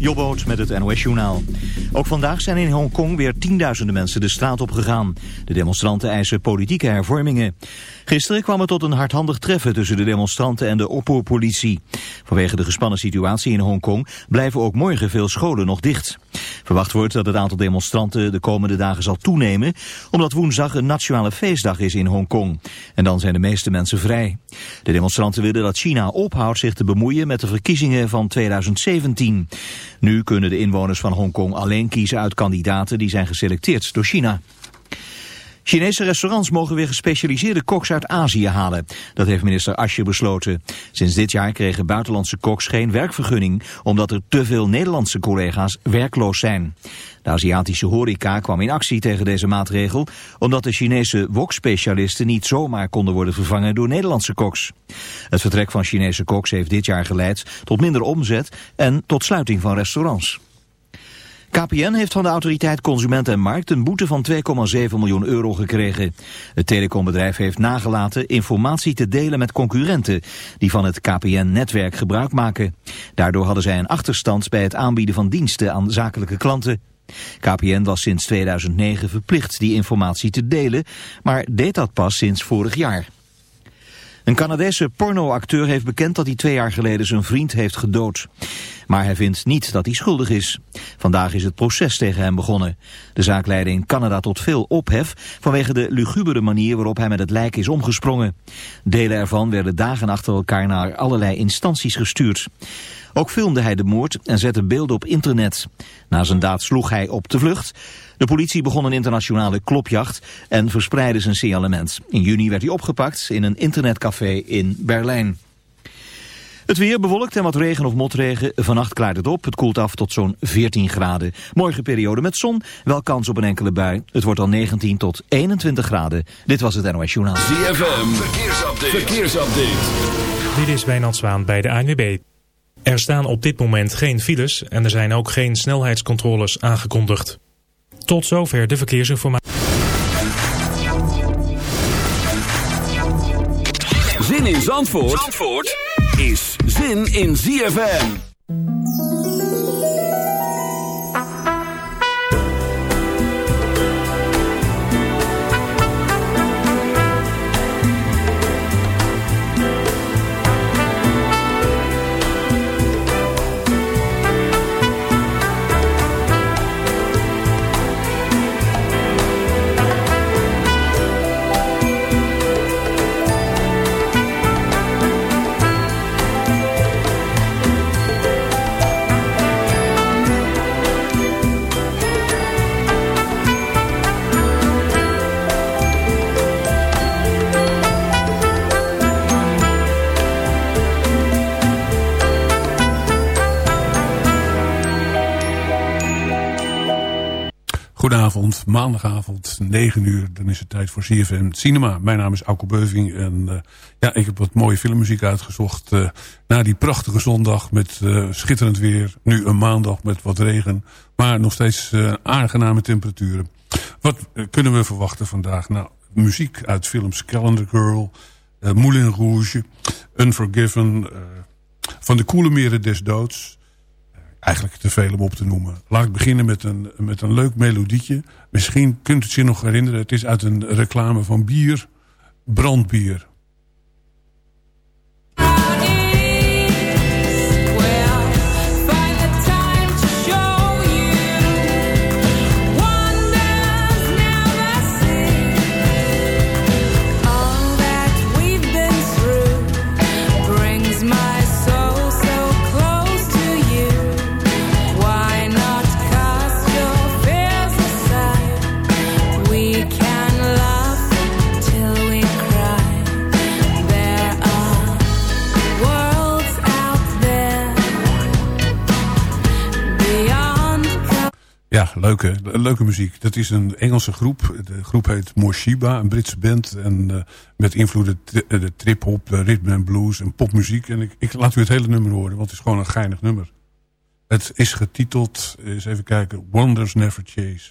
Jobboot met het NOS Journaal. Ook vandaag zijn in Hongkong weer tienduizenden mensen de straat op gegaan. De demonstranten eisen politieke hervormingen. Gisteren kwam het tot een hardhandig treffen tussen de demonstranten en de oppoorpolitie. Vanwege de gespannen situatie in Hongkong blijven ook morgen veel scholen nog dicht. Verwacht wordt dat het aantal demonstranten de komende dagen zal toenemen... omdat woensdag een nationale feestdag is in Hongkong. En dan zijn de meeste mensen vrij. De demonstranten willen dat China ophoudt zich te bemoeien met de verkiezingen van 2017. Nu kunnen de inwoners van Hongkong alleen kiezen uit kandidaten die zijn geselecteerd door China. Chinese restaurants mogen weer gespecialiseerde koks uit Azië halen. Dat heeft minister Asje besloten. Sinds dit jaar kregen buitenlandse koks geen werkvergunning... omdat er te veel Nederlandse collega's werkloos zijn. De Aziatische horeca kwam in actie tegen deze maatregel... omdat de Chinese wok-specialisten niet zomaar konden worden vervangen door Nederlandse koks. Het vertrek van Chinese koks heeft dit jaar geleid tot minder omzet... en tot sluiting van restaurants. KPN heeft van de autoriteit Consument en Markt een boete van 2,7 miljoen euro gekregen. Het telecombedrijf heeft nagelaten informatie te delen met concurrenten die van het KPN-netwerk gebruik maken. Daardoor hadden zij een achterstand bij het aanbieden van diensten aan zakelijke klanten. KPN was sinds 2009 verplicht die informatie te delen, maar deed dat pas sinds vorig jaar. Een Canadese pornoacteur heeft bekend dat hij twee jaar geleden zijn vriend heeft gedood. Maar hij vindt niet dat hij schuldig is. Vandaag is het proces tegen hem begonnen. De zaak leidde in Canada tot veel ophef vanwege de lugubere manier waarop hij met het lijk is omgesprongen. Delen ervan werden dagen achter elkaar naar allerlei instanties gestuurd. Ook filmde hij de moord en zette beelden op internet. Na zijn daad sloeg hij op de vlucht. De politie begon een internationale klopjacht en verspreidde zijn signalement. In juni werd hij opgepakt in een internetcafé in Berlijn. Het weer bewolkt en wat regen of motregen. Vannacht klaart het op. Het koelt af tot zo'n 14 graden. Morgen periode met zon. Wel kans op een enkele bui. Het wordt al 19 tot 21 graden. Dit was het NOS Journaal. ZFM. Verkeersupdate. Verkeersupdate. Dit is Wijnand Zwaan bij de ANWB. Er staan op dit moment geen files en er zijn ook geen snelheidscontroles aangekondigd. Tot zover de verkeersinformatie. Zin in Zandvoort, Zandvoort is zin in ZFM. Goedenavond, maandagavond, 9 uur. Dan is het tijd voor CFM Cinema. Mijn naam is Auke Beuving en uh, ja, ik heb wat mooie filmmuziek uitgezocht. Uh, na die prachtige zondag met uh, schitterend weer. Nu een maandag met wat regen, maar nog steeds aangename temperaturen. Wat kunnen we verwachten vandaag? Nou, muziek uit films Calendar Girl, Moulin Rouge, Unforgiven... van de Koele Meren des Doods eigenlijk te veel om op te noemen. Laat ik beginnen met een, met een leuk melodietje. Misschien kunt u het zich nog herinneren. Het is uit een reclame van bier. Brandbier. Leuke, leuke muziek. Dat is een Engelse groep. De groep heet Morshiba, een Britse band. En uh, met invloeden de trip-hop, rhythm and blues en popmuziek. En ik, ik, laat u het hele nummer horen, want het is gewoon een geinig nummer. Het is getiteld, eens even kijken, Wonders Never Chase.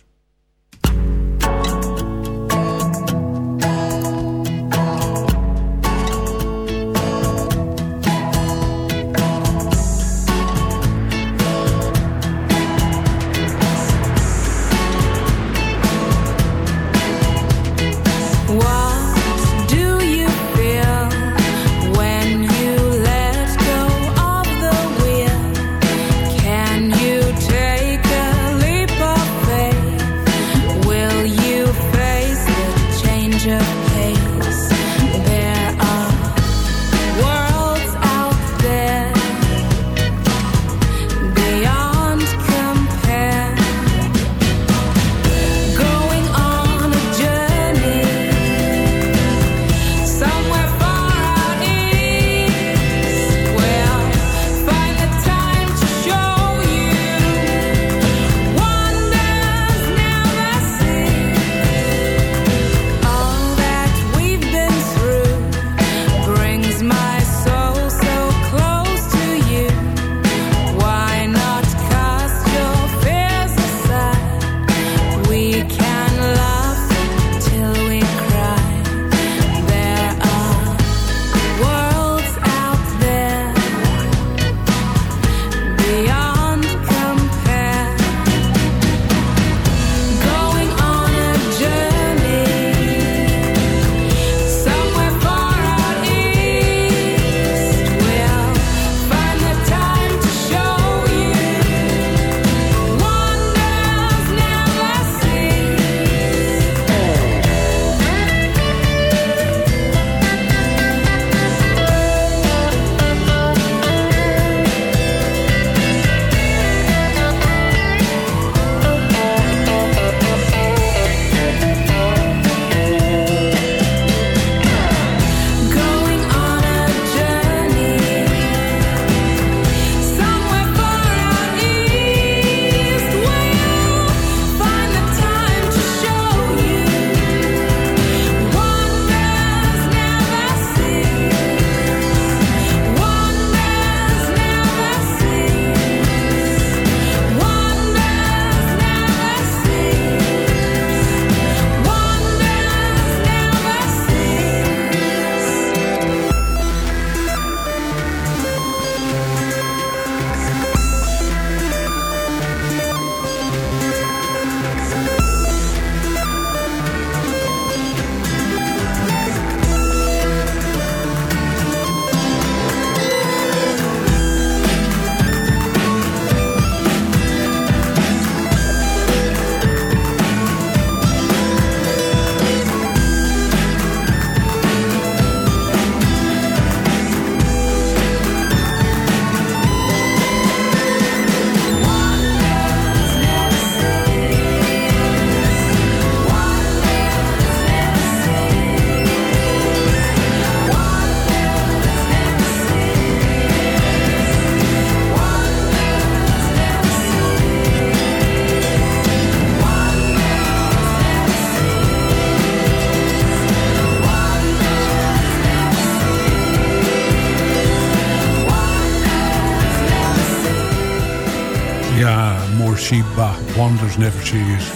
Never Serious.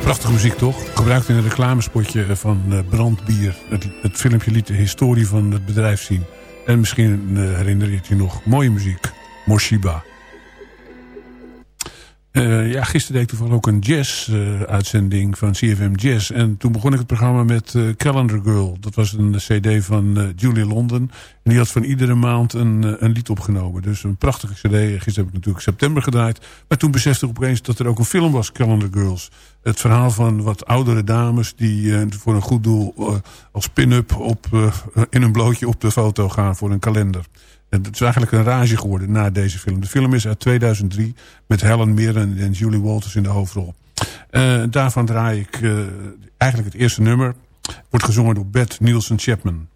Prachtige muziek toch? Gebruikt in een reclamespotje van eh, brandbier. Het, het filmpje liet de historie van het bedrijf zien. En misschien uh, herinner je het je nog. Mooie muziek. Morshiba. Uh, ja, gisteren deed ik toevallig ook een jazz-uitzending van CFM Jazz. En toen begon ik het programma met uh, Calendar Girl. Dat was een cd van Julie London. En die had van iedere maand een, een lied opgenomen. Dus een prachtige cd. Gisteren heb ik natuurlijk september gedraaid. Maar toen besefte ik opeens dat er ook een film was, Calendar Girls. Het verhaal van wat oudere dames die voor een goed doel als pin-up op, in een blootje op de foto gaan voor een kalender. Het is eigenlijk een rage geworden na deze film. De film is uit 2003 met Helen Mirren en Julie Walters in de hoofdrol. Uh, daarvan draai ik uh, eigenlijk het eerste nummer. Wordt gezongen door Beth Nielsen Chapman.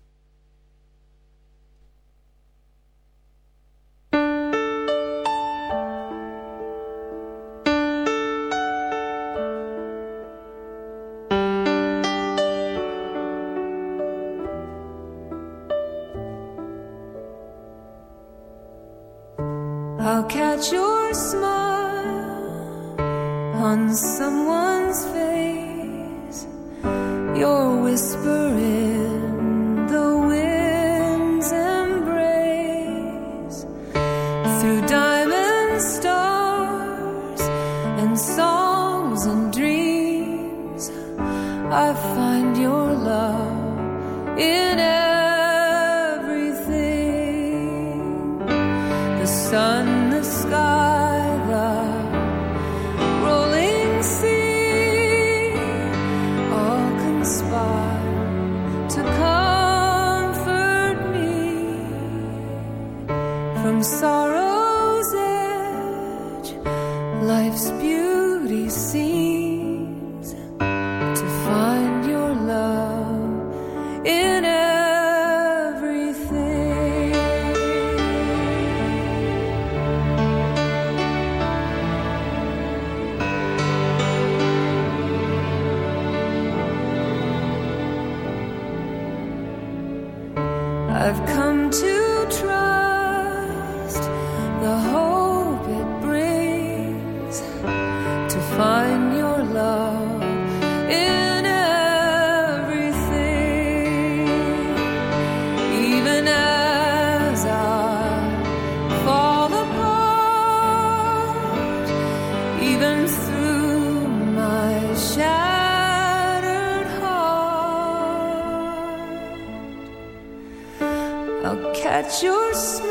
Catch your smile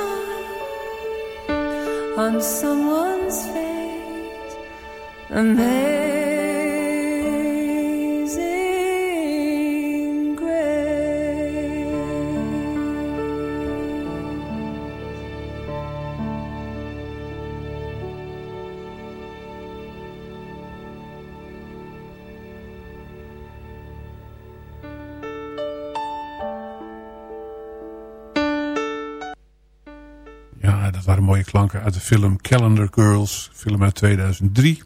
on someone's face. Amazing klanken uit de film Calendar Girls. Film uit 2003.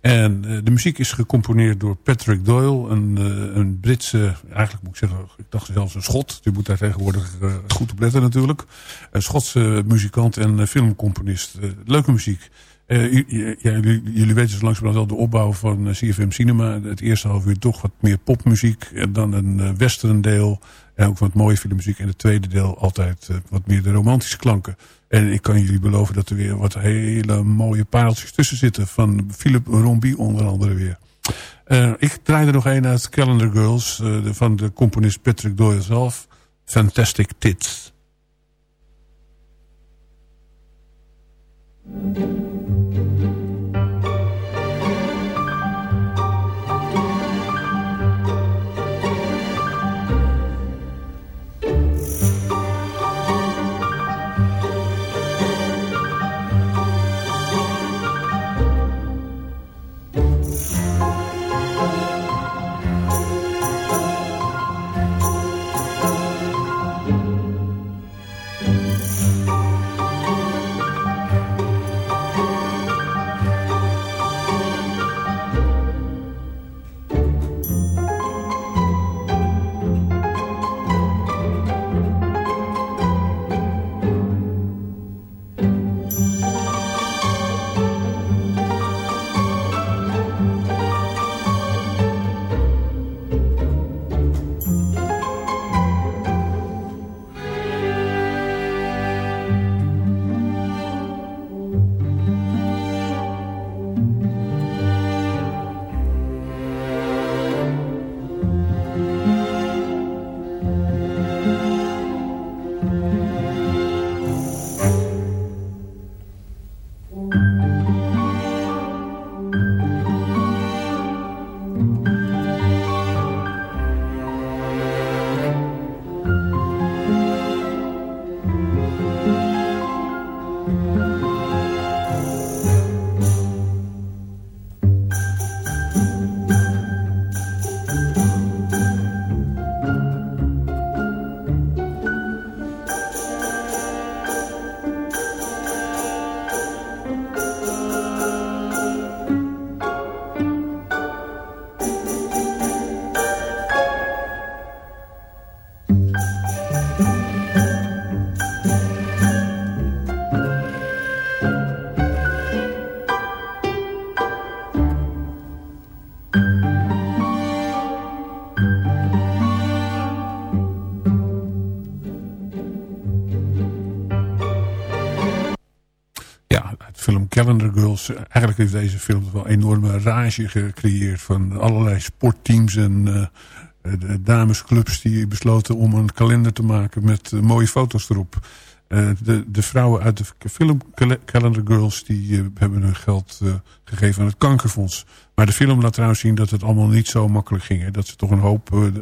En uh, de muziek is gecomponeerd door Patrick Doyle. Een, uh, een Britse, eigenlijk moet ik zeggen, ik dacht zelfs een Schot. Die moet daar tegenwoordig uh, goed op letten natuurlijk. Een Schotse muzikant en filmcomponist. leuke muziek. Jullie, weten zo langzamerhand wel de opbouw van CFM Cinema. Het eerste half uur toch wat meer popmuziek. Dan een uh, western deel. En ook wat mooie filmmuziek. En het tweede deel altijd wat meer de romantische klanken. En ik kan jullie beloven dat er weer wat hele mooie pareltjes tussen zitten. Van Philip Rombi onder andere weer. ik draai er nog een uit Calendar Girls. De, van de componist Patrick Doyle zelf. Fantastic Tits. Het film Calendar Girls. Eigenlijk heeft deze film wel een enorme rage gecreëerd. Van allerlei sportteams en eh, damesclubs die besloten om een kalender te maken met eh, mooie foto's erop. Eh, de, de vrouwen uit de film Calendar Girls die eh, hebben hun geld eh, gegeven aan het kankerfonds. Maar de film laat trouwens zien dat het allemaal niet zo makkelijk ging. Hè? Dat ze toch een hoop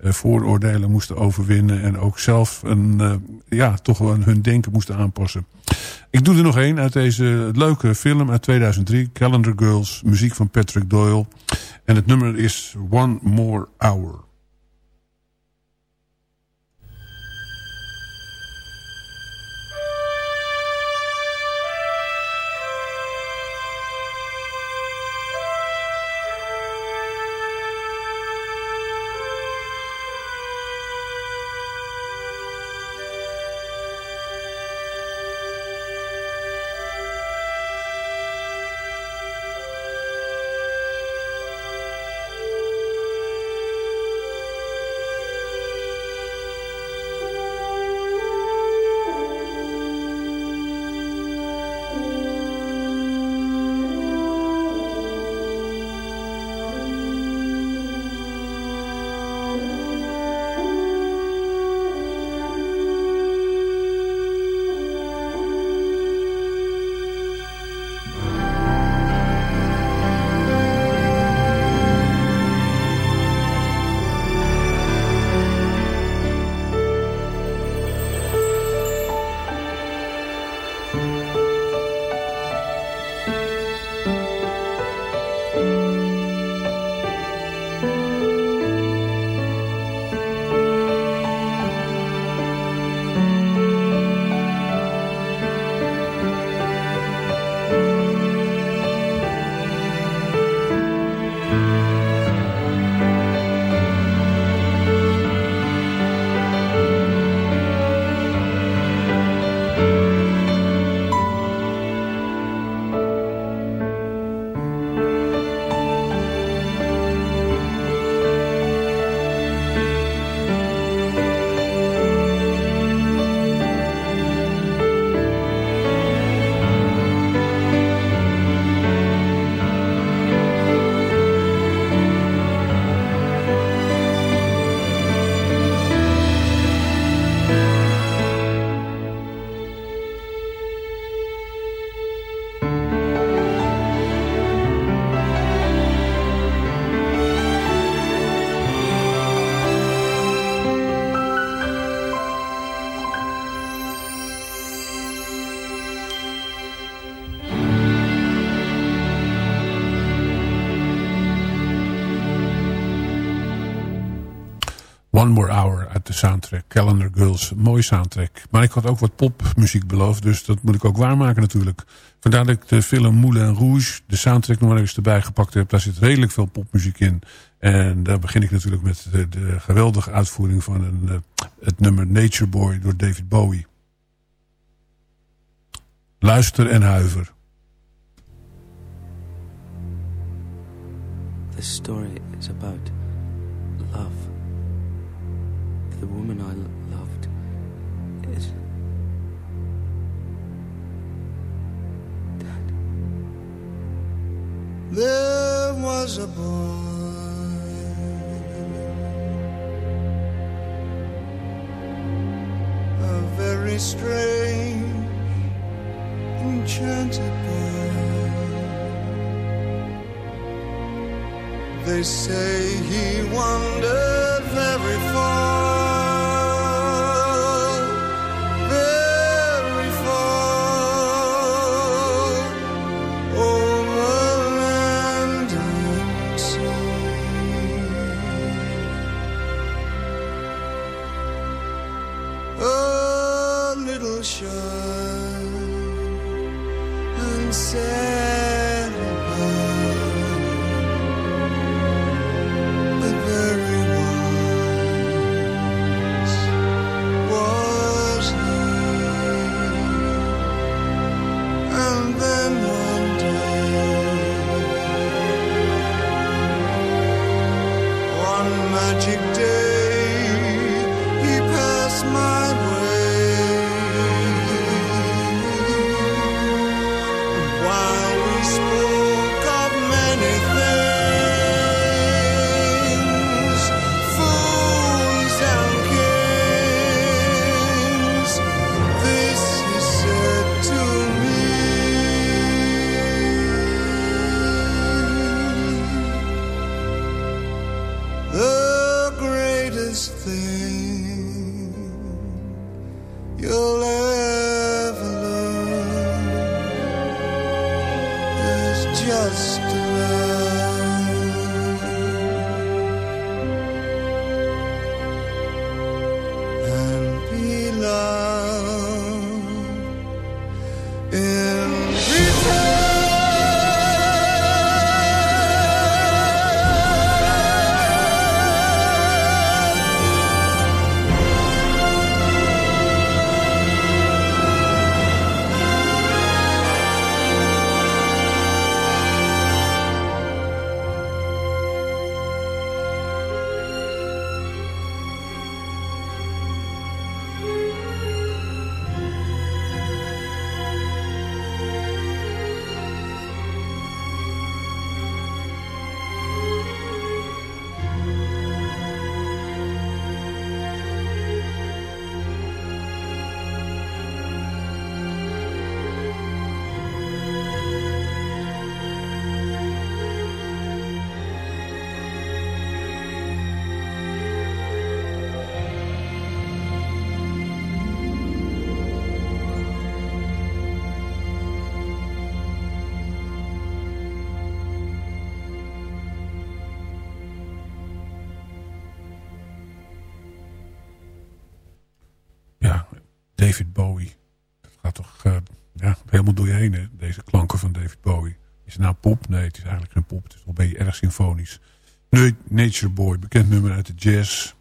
vooroordelen moesten overwinnen. En ook zelf een, ja, toch wel hun denken moesten aanpassen. Ik doe er nog één uit deze leuke film uit 2003. Calendar Girls, muziek van Patrick Doyle. En het nummer is One More Hour. One More Hour uit de soundtrack. Calendar Girls, mooie soundtrack. Maar ik had ook wat popmuziek beloofd, dus dat moet ik ook waarmaken natuurlijk. Vandaar dat ik de film Moulin Rouge, de soundtrack nog maar eens erbij gepakt heb. Daar zit redelijk veel popmuziek in. En daar begin ik natuurlijk met de, de geweldige uitvoering van een, uh, het nummer Nature Boy door David Bowie. Luister en huiver. This story is about love. The woman I loved is. There was a boy a very strange enchanted boy. They say he wandered very far, Deze klanken van David Bowie. Is het nou pop? Nee, het is eigenlijk geen pop. Het is wel een erg symfonisch. Nature Boy, bekend nummer uit de jazz.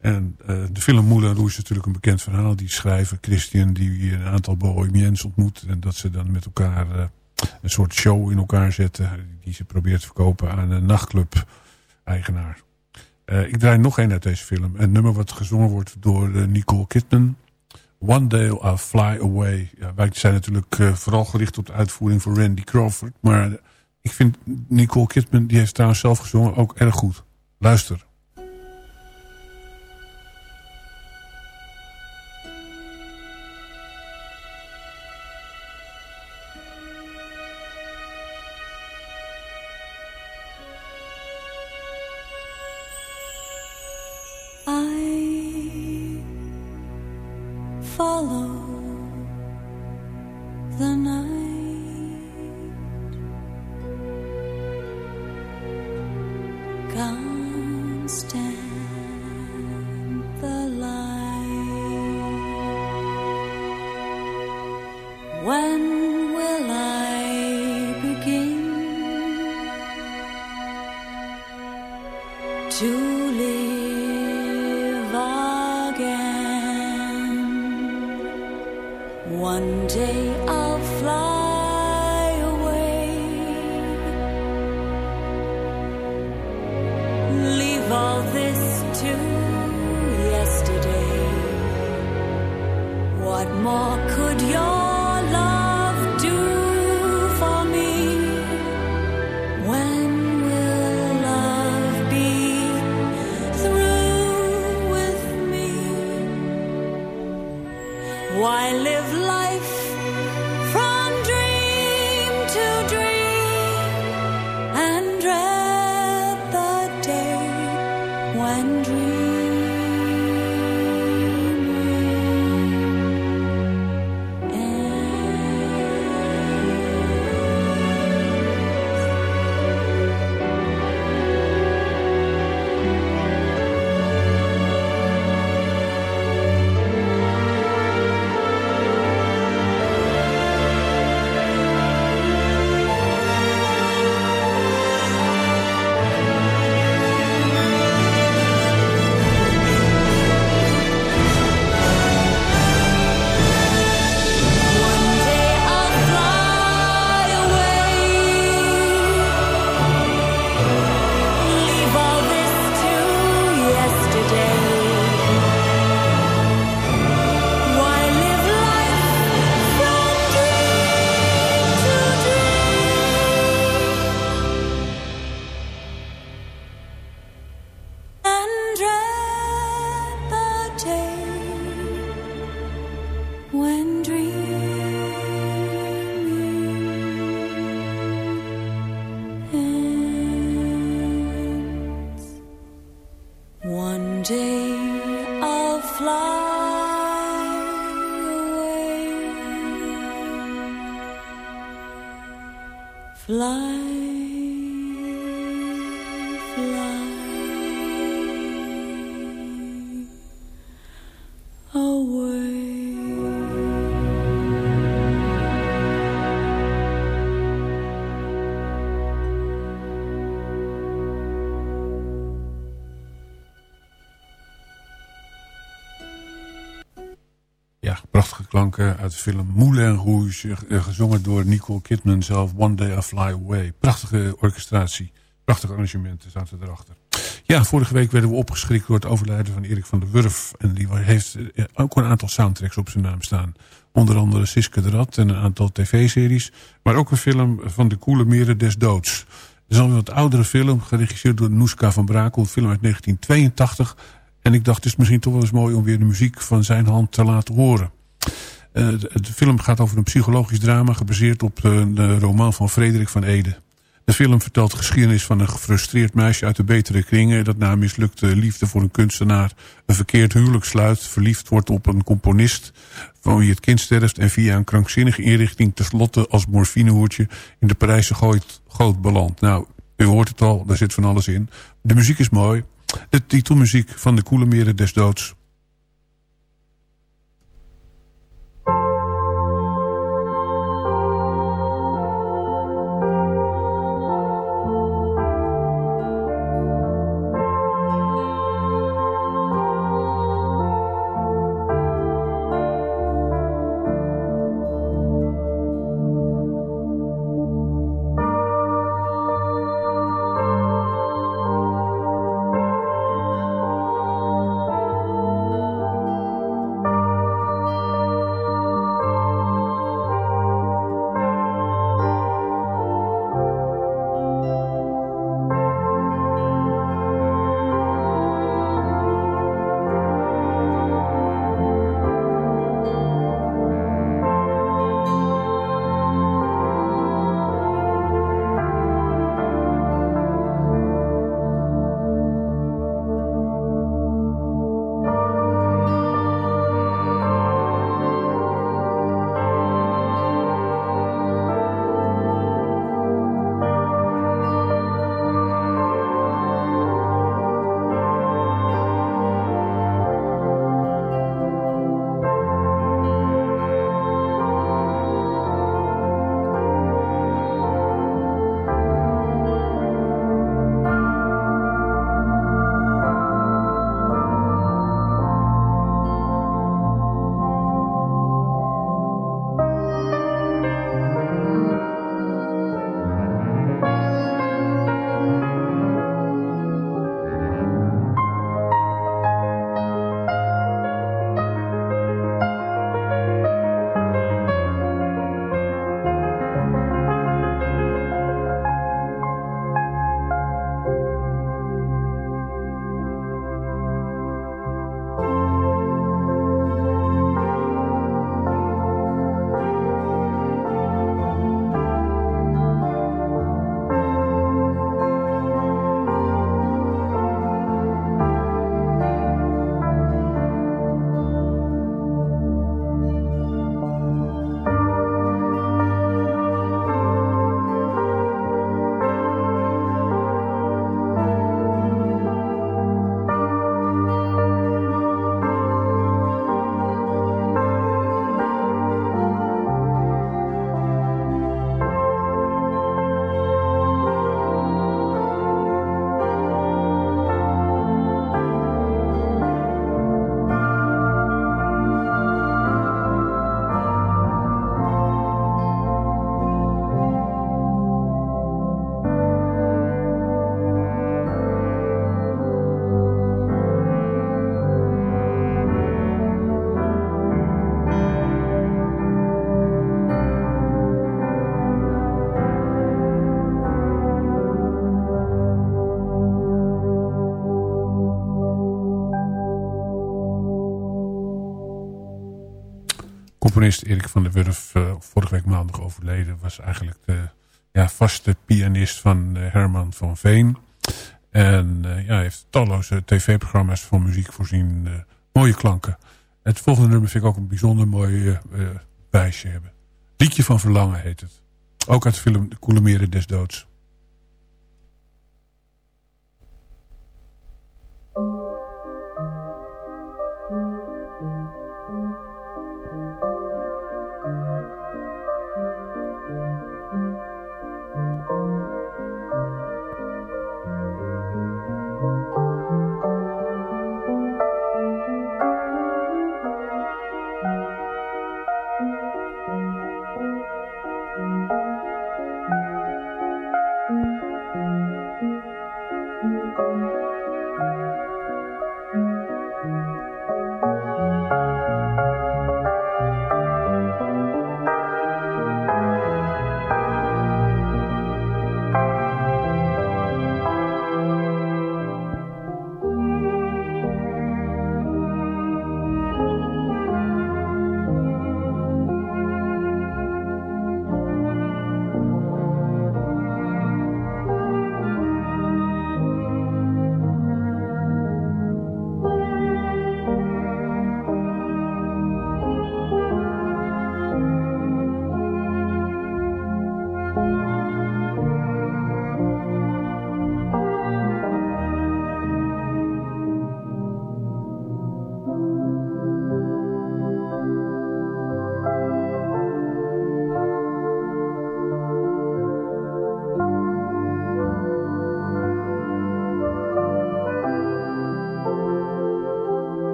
En eh, de film Moulin Rouge is natuurlijk een bekend verhaal. Die schrijver Christian die een aantal bohemiens ontmoet. En dat ze dan met elkaar eh, een soort show in elkaar zetten. Die ze probeert te verkopen aan een nachtclub-eigenaar. Eh, ik draai nog één uit deze film. Een nummer wat gezongen wordt door Nicole Kidman. One Day I'll Fly Away. Wij zijn natuurlijk eh, vooral gericht op de uitvoering van Randy Crawford. Maar ik vind Nicole Kidman, die heeft trouwens zelf gezongen, ook erg goed. Luister. Uit de film Moulin Rouge. eh, Gezongen door Nicole Kidman zelf. One Day I Fly Away. Prachtige orchestratie. Prachtige arrangementen zaten erachter. Ja, vorige week werden we opgeschrikt door het overlijden van Erik van der Wurf. En die heeft eh, ook een aantal soundtracks op zijn naam staan. Onder andere Siske de Rat en een aantal tv-series. Maar ook een film van de Koele Meren des Doods. Het is al een wat oudere film, geregisseerd door Noeska van Brakel. Een film uit 1982. En ik dacht, het is misschien toch wel eens mooi om weer de muziek van zijn hand te laten horen. Eh, de, film gaat over een psychologisch drama gebaseerd op de, de roman van Frederik van Ede. De film vertelt de geschiedenis van een gefrustreerd meisje uit de betere kringen... dat na mislukte liefde voor een kunstenaar een verkeerd huwelijk sluit... verliefd wordt op een componist van wie het kind sterft... en via een krankzinnige inrichting tenslotte als morfinehoertje... in de Parijse goot, goot belandt. Nou, u hoort het al, daar zit van alles in. De muziek is mooi. De titelmuziek van de Koele Meren des Doods... componist Erik van der Wurf, uh, vorige week maandag overleden, was eigenlijk de ja, vaste pianist van uh, Herman van Veen. En uh, ja, heeft talloze tv-programma's van muziek voorzien. mooie klanken. Het volgende nummer vind ik ook een bijzonder mooi wijsje hebben. Liedje van Verlangen heet het. Ook uit de film De Koele Meren des Doods.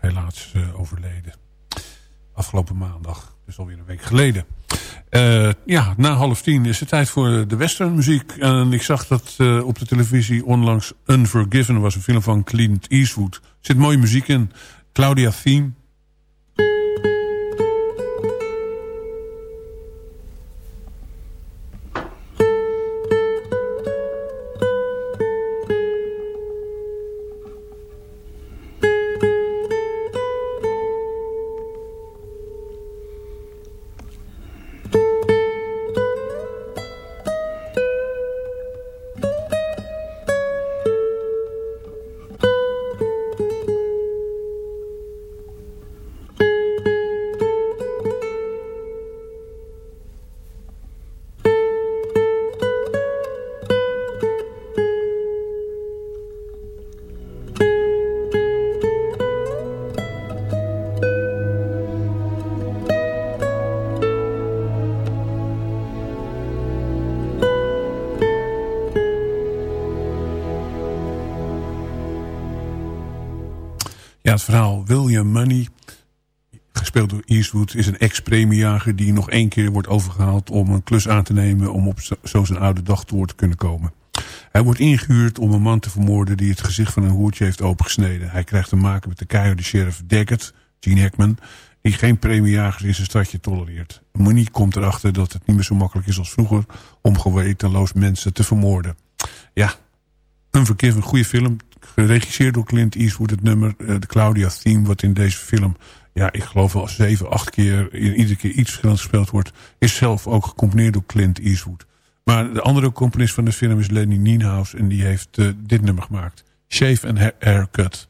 Helaas eh, overleden. Afgelopen maandag, dus alweer een week geleden. Eh, ja, na half tien is het tijd voor de westernmuziek. En ik zag dat eh, op de televisie onlangs Unforgiven was. Een film van Clint Eastwood. Er zit mooie muziek in. Claudia Theme. Die nog één keer wordt overgehaald... om een klus aan te nemen om op zo- zijn oude dag door te kunnen komen. Hij wordt ingehuurd om een man te vermoorden... die het gezicht van een hoertje heeft opengesneden. Hij krijgt te maken met de keiharde sheriff Daggett, Gene Hackman... die geen premiejagers in zijn stadje tolereert. Monique komt erachter dat het niet meer zo makkelijk is als vroeger... om gewetenloos mensen te vermoorden. Ja, een verkeerd een goede film. Geregisseerd door Clint Eastwood. Het nummer, uh, de Claudia theme, wat in deze film... ja, ik geloof wel zeven, acht keer... in iedere keer iets verschillend gespeeld wordt... is zelf ook gecomponeerd door Clint Eastwood. Maar de andere componist van de film is Lenny Nienhaus... en die heeft uh, dit nummer gemaakt. Shave and Haircut.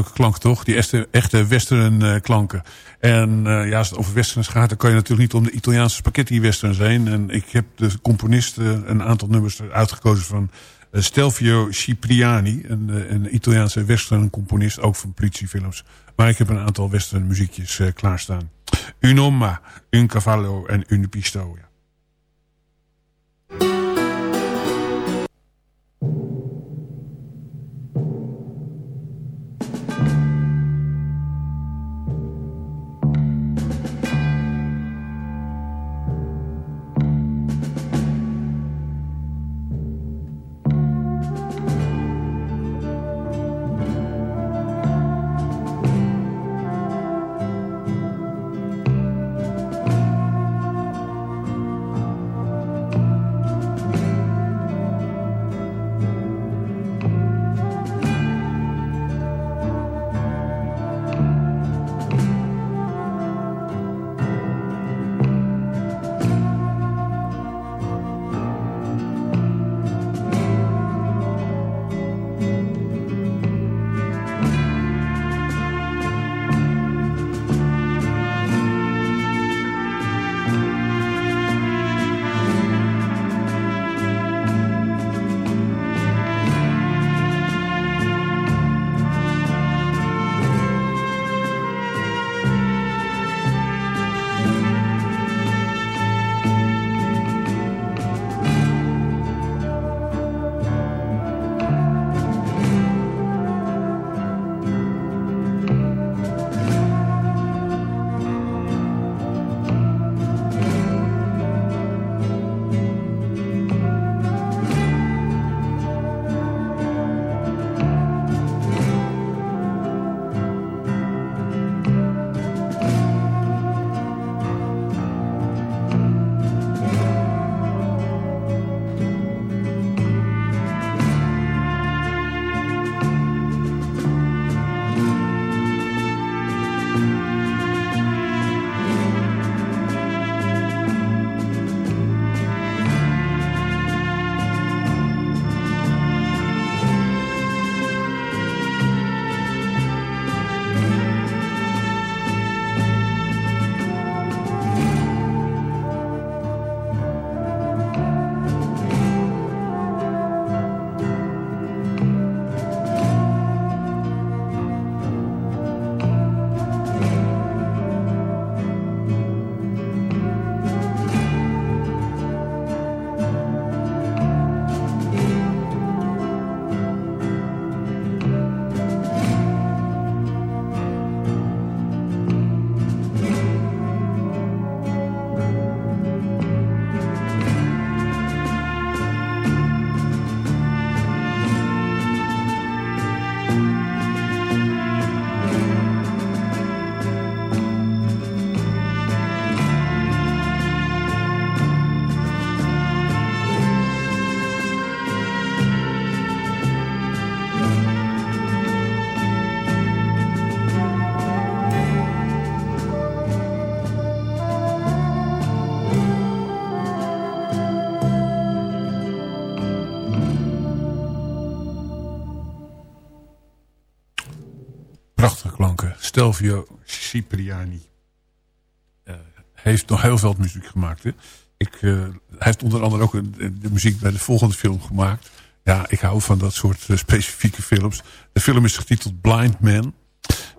Leuke klanken toch? Die echte, echte western uh, klanken. En uh, ja, als het over westerns gaat, dan kan je natuurlijk niet om de Italiaanse spaghetti western zijn. En ik heb de componisten een aantal nummers uitgekozen van uh, Stelvio Cipriani. Een, een Italiaanse western componist, ook van politiefilms. Maar ik heb een aantal western muziekjes klaarstaan. Un Omma, Un Cavallo en Un Pisto. Ja. Stelvio Cipriani. Uh, heeft nog heel veel muziek gemaakt. Hè? Ik, uh, hij heeft onder andere ook de, muziek bij de volgende film gemaakt. Ja, ik hou van dat soort uh, specifieke films. De film is getiteld Blind Man.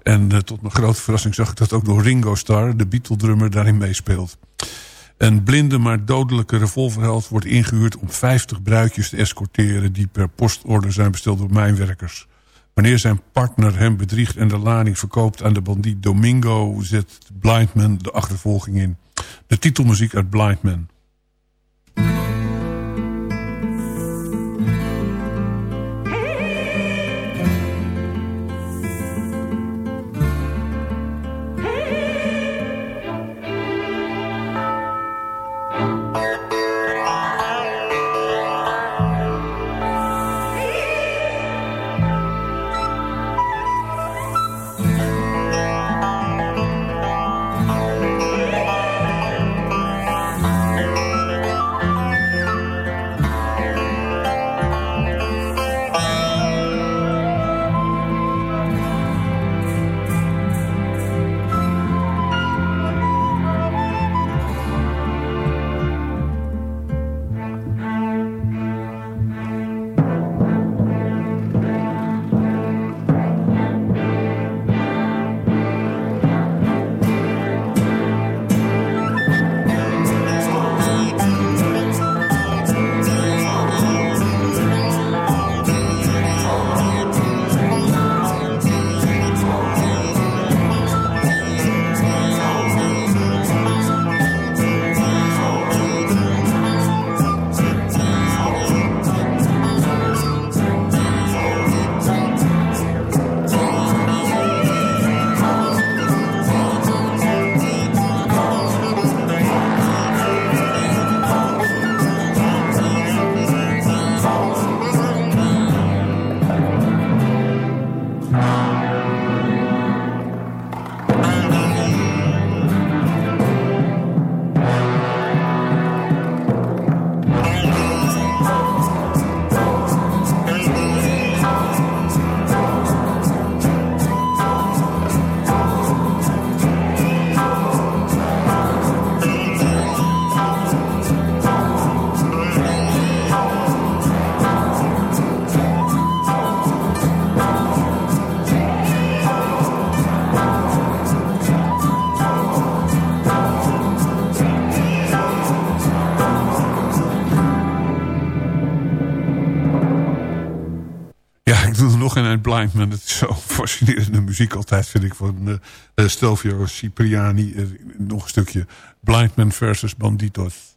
En tot mijn grote verrassing zag ik dat ook door Ringo Starr, de Beatle-drummer, daarin meespeelt. Een blinde maar dodelijke revolverheld wordt ingehuurd om 50 bruidjes te escorteren... die per postorder zijn besteld door mijnwerkers. Wanneer zijn partner hem bedriegt en de lading verkoopt aan de bandiet Domingo... zet Blindman de achtervolging in. De titelmuziek uit Blindman. Man. Het is zo fascinerende muziek altijd, vind ik, van uh, Stelvio Cipriani. Uh, nog een stukje Blind Man versus Banditos.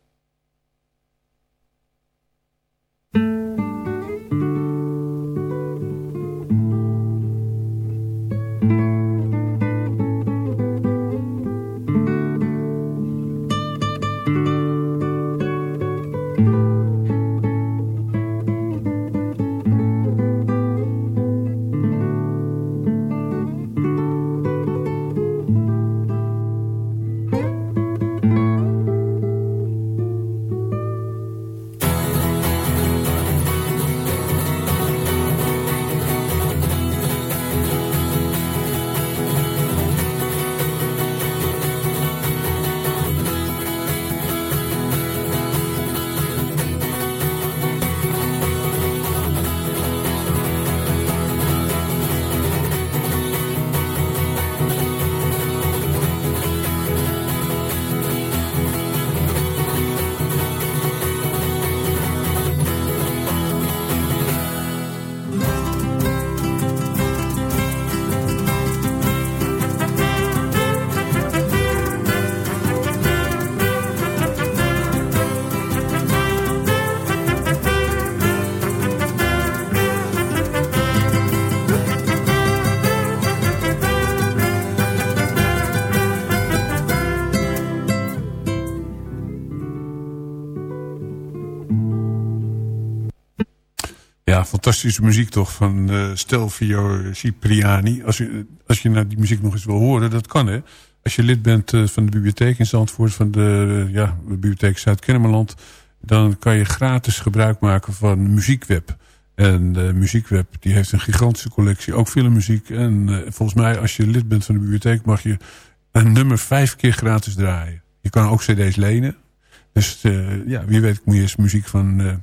Fantastische muziek toch van uh, Stelvio Cipriani. Als je, als je nou die muziek nog eens wil horen, dat kan hè. Als je lid bent uh, van de bibliotheek in Zandvoort, van de, uh, ja, bibliotheek Zuid-Kennemerland... dan kan je gratis gebruik maken van Muziekweb. En Muziekweb die heeft een gigantische collectie, ook filmmuziek. En eh, volgens mij als je lid bent van de bibliotheek mag je een nummer vijf keer gratis draaien. Je kan ook cd's lenen. Dus eh, ja, wie weet moet je eens muziek van eh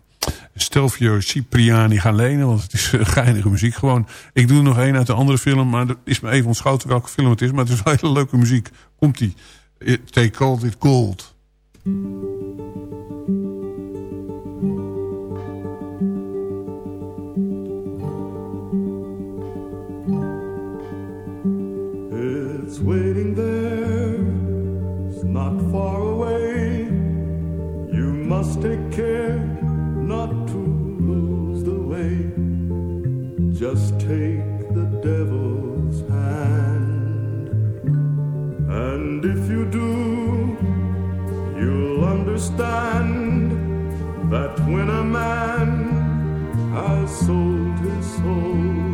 Stelvio Cipriani gaan lenen. Want het is eh, geinige muziek. Gewoon, ik doe er nog één uit de andere film. Maar het is me even ontschoten welke film het is. Maar het is wel hele leuke muziek. Komt-ie. It- They called it gold. It's waiting there, it's not far away. You must take care not to lose the way. Just take the devil's hand. And if you do, you'll understand that when a man has sold his soul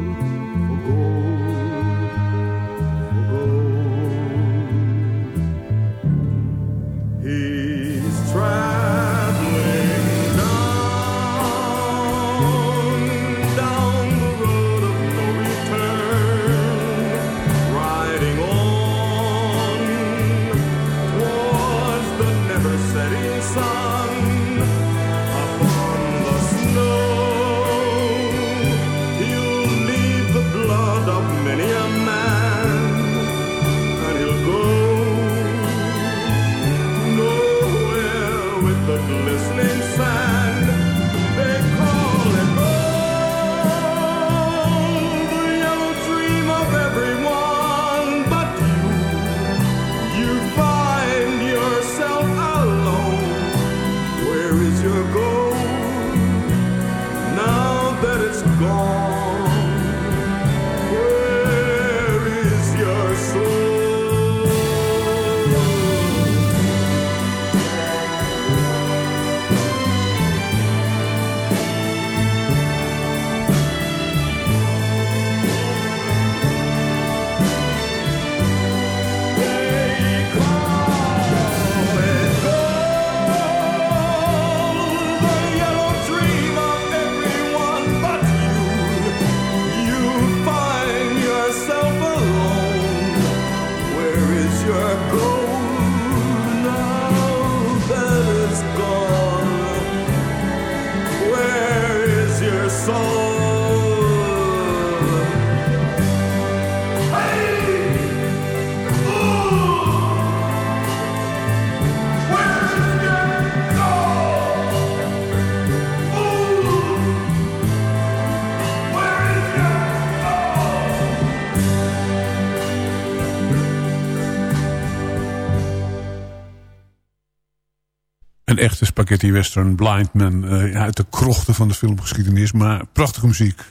Een echte spaghetti western, Blind Man. eh, uit de krochten van de filmgeschiedenis. Maar prachtige muziek.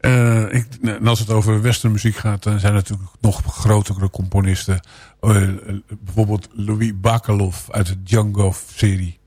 Eh, ik, en als het over westernmuziek gaat, dan zijn er natuurlijk nog grotere componisten. Eh, bijvoorbeeld Louis Bacalov uit de Django-serie.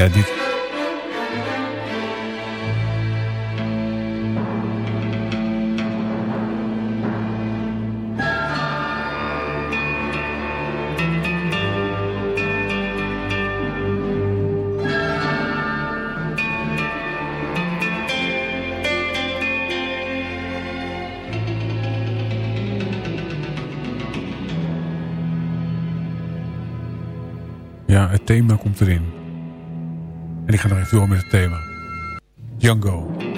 Ja, dit... Ja, het thema komt erin. En ik ga nog even door met het thema. Django.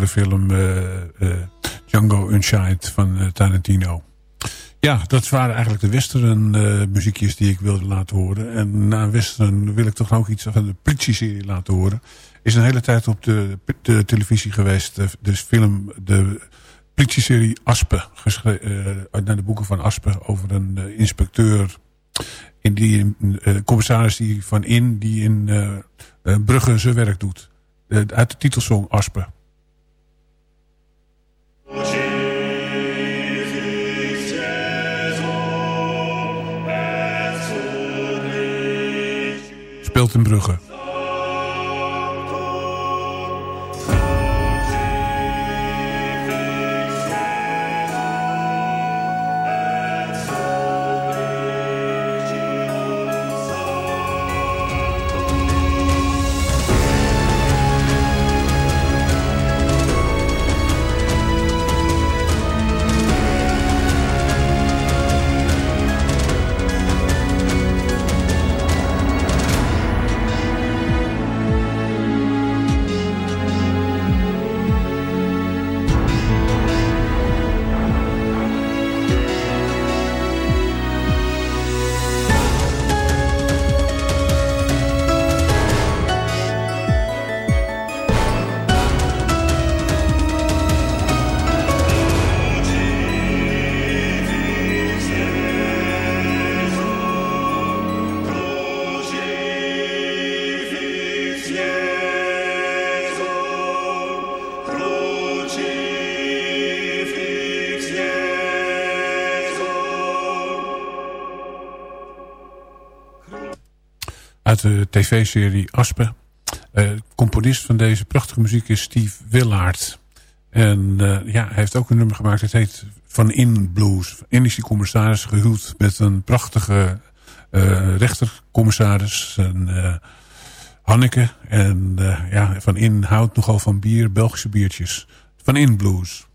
De film eh, eh, Django Unchained van eh, Tarantino. Ja, dat waren eigenlijk de western muziekjes die ik wilde laten horen. En na western wil ik toch ook iets van de politie-serie laten horen. Is een hele tijd op de, televisie geweest. De, film, de politie-serie Aspen. Naar de boeken van Aspen over een inspecteur in die commissaris die van in die in Brugge zijn werk doet. uit de titelsong Aspen. Speelt in Brugge. De tv-serie Aspen. Uh, componist van deze prachtige muziek is Steve Willaert. En eh, ja, hij heeft ook een nummer gemaakt. Het heet Van In Blues. Die commissaris gehuwd met een prachtige eh, rechtercommissaris. En, eh, Hanneke. En eh, ja, Van In houdt nogal van bier, Belgische biertjes. Van In Blues.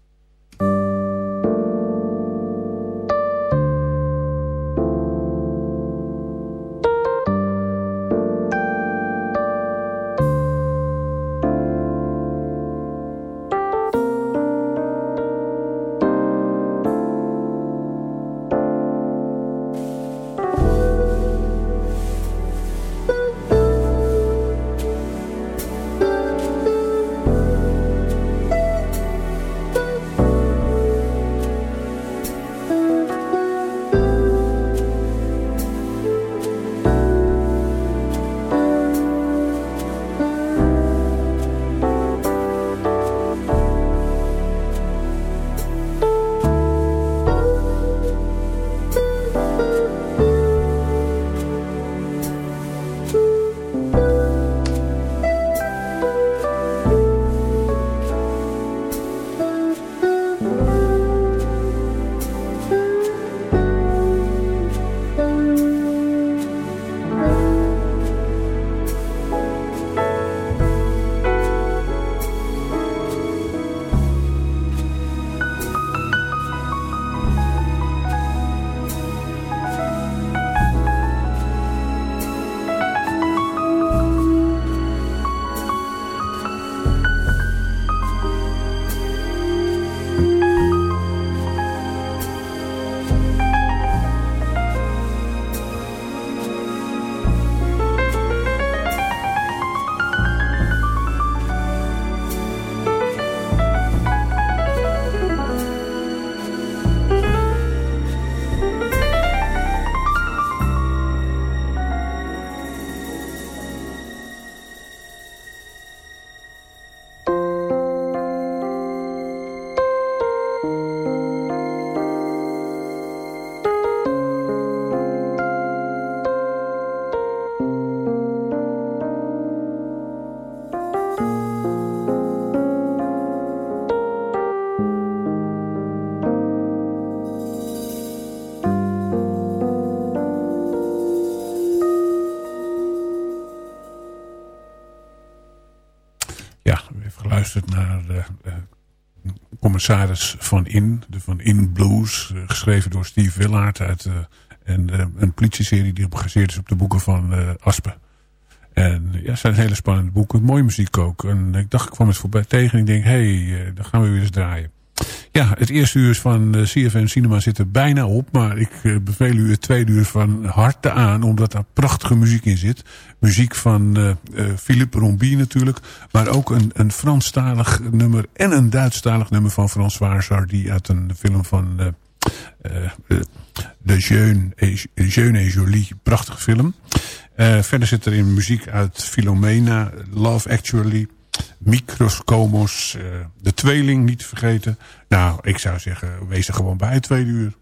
Commissaris Van In. De Van In Blues. eh, geschreven door Steve Willaert. Uit eh, en, eh, een politieserie die gebaseerd is op de boeken van eh, Aspen. En ja, zijn hele spannende boeken. Mooie muziek ook. En ik dacht, ik kwam het voorbij tegen. En ik denk, hé, hey, eh, dan gaan we weer eens draaien. Ja, het eerste uur van uh, CFM Cinema zit er bijna op. Maar ik uh, beveel u het tweede uur van harte aan. Omdat daar prachtige muziek in zit. Muziek van uh, Philippe Rombie natuurlijk. Maar ook een, een Franstalig nummer. En een Duitsstalig nummer van François Hardy. Uit een film van uh, De Jeune et, Jolie. Prachtige film. Verder zit er in muziek uit Philomena. Love Actually. Microscomos, uh, de tweeling niet te vergeten. Nou, ik zou zeggen, wees er gewoon bij, twee uur.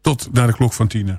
Tot naar de klok van tien.